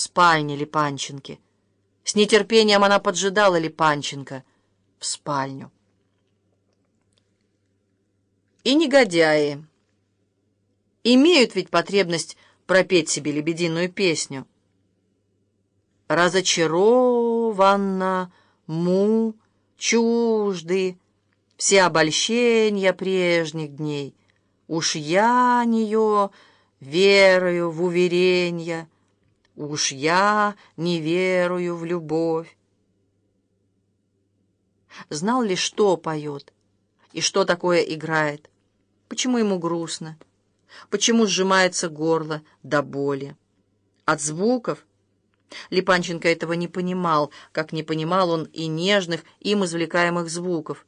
спальне Липанченки. С нетерпением она поджидала Липанченко в спальню. И негодяи имеют ведь потребность пропеть себе лебединую песню. Разочарованно, му, чужды, все обольщения прежних дней. Уж я нее верую в уверенья, Уж я не верую в любовь. Знал ли, что поет и что такое играет? Почему ему грустно? Почему сжимается горло до боли? От звуков? Липанченко этого не понимал, как не понимал он и нежных, им извлекаемых звуков.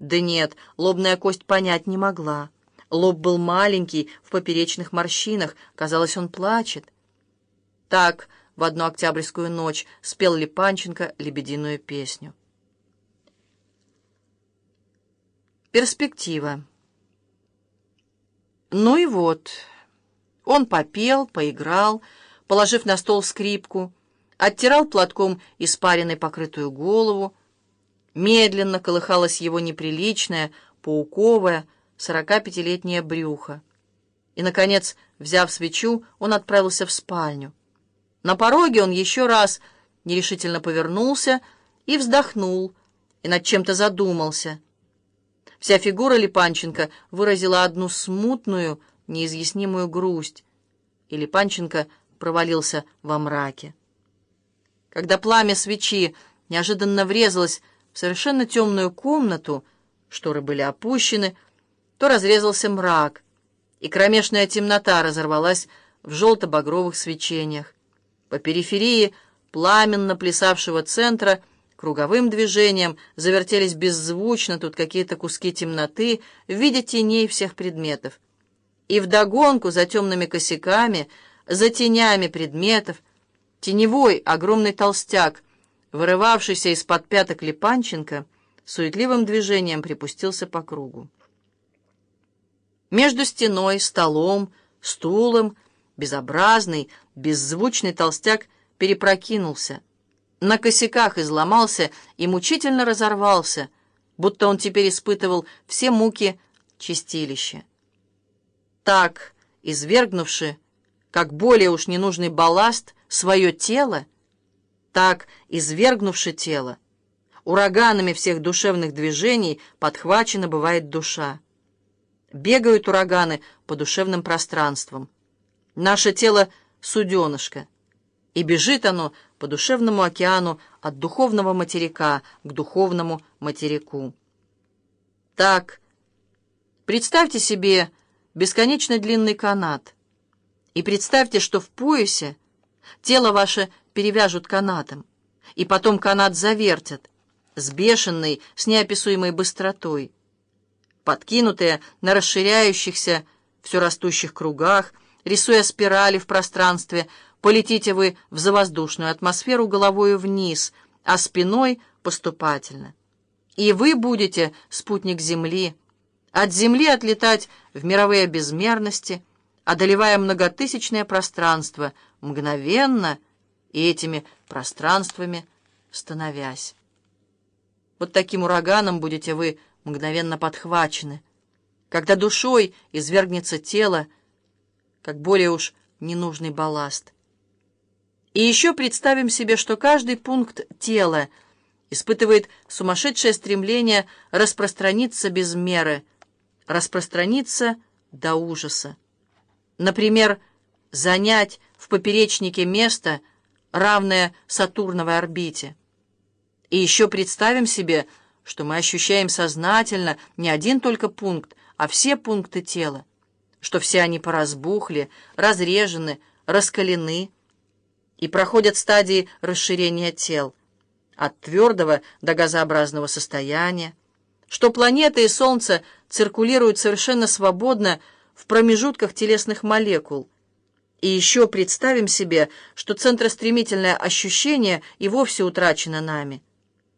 Да нет, лобная кость понять не могла. Лоб был маленький, в поперечных морщинах, казалось, он плачет. Так в одну октябрьскую ночь спел Липанченко лебединую песню. Перспектива. Ну и вот. Он попел, поиграл, положив на стол скрипку, оттирал платком испаренной покрытую голову. Медленно колыхалось его неприличное, пауковое, сорокапятилетнее брюхо. И, наконец, взяв свечу, он отправился в спальню. На пороге он еще раз нерешительно повернулся и вздохнул, и над чем-то задумался. Вся фигура Липанченко выразила одну смутную, неизъяснимую грусть, и Липанченко провалился во мраке. Когда пламя свечи неожиданно врезалось в совершенно темную комнату, шторы были опущены, то разрезался мрак, и кромешная темнота разорвалась в желто-багровых свечениях. По периферии пламенно плясавшего центра круговым движением завертелись беззвучно тут какие-то куски темноты в виде теней всех предметов. И вдогонку за темными косяками, за тенями предметов, теневой огромный толстяк, вырывавшийся из-под пяток Липанченко, суетливым движением припустился по кругу. Между стеной, столом, стулом Безобразный, беззвучный толстяк перепрокинулся. На косяках изломался и мучительно разорвался, будто он теперь испытывал все муки чистилища. Так, извергнувши, как более уж ненужный балласт, свое тело, так, извергнувши тело, ураганами всех душевных движений подхвачена бывает душа. Бегают ураганы по душевным пространствам. Наше тело — суденышко, и бежит оно по душевному океану от духовного материка к духовному материку. Так, представьте себе бесконечно длинный канат, и представьте, что в поясе тело ваше перевяжут канатом, и потом канат завертят, с бешеной, с неописуемой быстротой. Подкинутые на расширяющихся, все растущих кругах, рисуя спирали в пространстве, полетите вы в завоздушную атмосферу головою вниз, а спиной поступательно. И вы будете спутник Земли, от Земли отлетать в мировые безмерности, одолевая многотысячное пространство, мгновенно и этими пространствами становясь. Вот таким ураганом будете вы мгновенно подхвачены. Когда душой извергнется тело, как более уж ненужный балласт. И еще представим себе, что каждый пункт тела испытывает сумасшедшее стремление распространиться без меры, распространиться до ужаса. Например, занять в поперечнике место, равное Сатурновой орбите. И еще представим себе, что мы ощущаем сознательно не один только пункт, а все пункты тела что все они поразбухли, разрежены, раскалены и проходят стадии расширения тел от твердого до газообразного состояния, что планеты и Солнце циркулируют совершенно свободно в промежутках телесных молекул. И еще представим себе, что центростремительное ощущение и вовсе утрачено нами.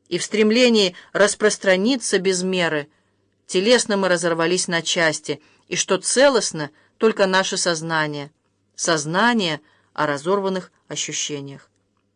И в стремлении распространиться без меры телесно мы разорвались на части – и что целостно только наше сознание, сознание о разорванных ощущениях.